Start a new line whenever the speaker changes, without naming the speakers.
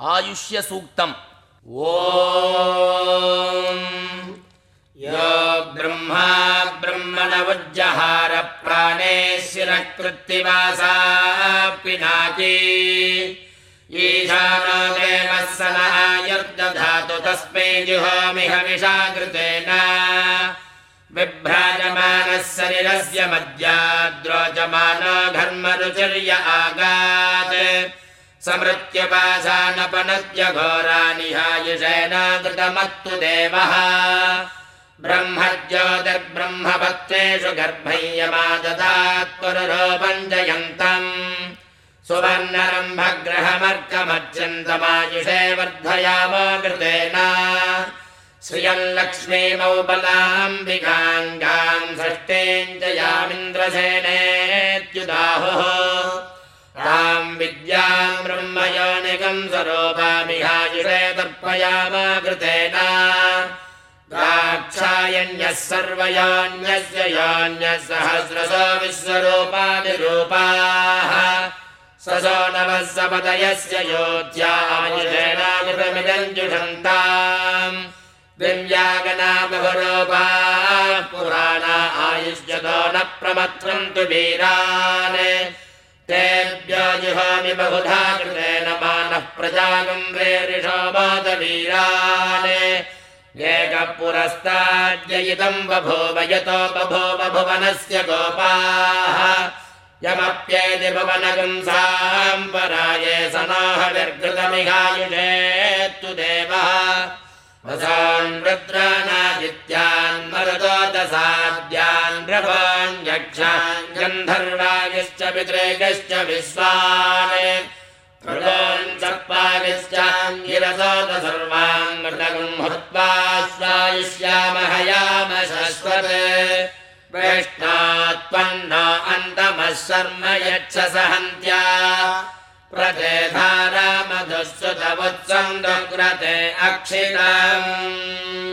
आयुष्यसूक्तम्।
ओ यो ब्रह्मा ब्रह्मणवज्जहार प्राणे शिरकृत्तिवासा पिनाकी ईशानो देवः स नयुर्दधातु तस्मै जुहोमिह विषाकृतेन बिभ्राजमानः शरीरस्य मद्याद्रोचमानो घर्मरुचिर्य आगात् कृतमत्तु देवः। ब्रह्मज्योतिर्ब्रह्मपत्रेषु गर्भय्यमाददात्पुरुरोपम् जयन्तम् सुवर्णरम्भग्रहमर्कमर्चन्तमायुषे वर्धयामो कृतेन श्रियम् लक्ष्मीमौ बलाम्बिकाङ्गाम् षष्ठेम् जयामिन्द्रसेनेत्युदाहुः ताम् विद्याम् ब्रह्मयोनिकम् स्वरूपामिहायुषे तर्पयाम कृतेन द्राक्षायण्यः सर्वयान्यस्य यान्यः सहस्रशो विश्वरूपादिरूपाः ससो नवः सपदयस्य योध्यायुषेणामृतमिदम् जुषन्ताम् दिव्यागना बहुरूपाः पुराणा आयुष्यतो न प्रमथ्रन्तु वीरान्। तेभ्यो जुहामि बहुधा कृतेन प्रजागम् वेरिषो मातवीरान् एकपुरस्ताद्ययितम् बभूव यतो बभूव भुवनस्य गोपाः। यमप्येति भुवनगुंसाम् पराये सनाह निर्घृतमिहायुषेत्तु देवः। वसान् रुद्रानादित्यान् मरुदोदसाद्यान् रवान् यक्षान् गन्धर्वागिश्च पितृगश्च विश्वान् स्वायुष्यामहयाम शश्वत् वेष्टात्पन्न अन्तमः शर्म यच्छ सहन्त्या। प्रतेधारामधुस्सुतवुत्सन्दुग्रते अक्षितम्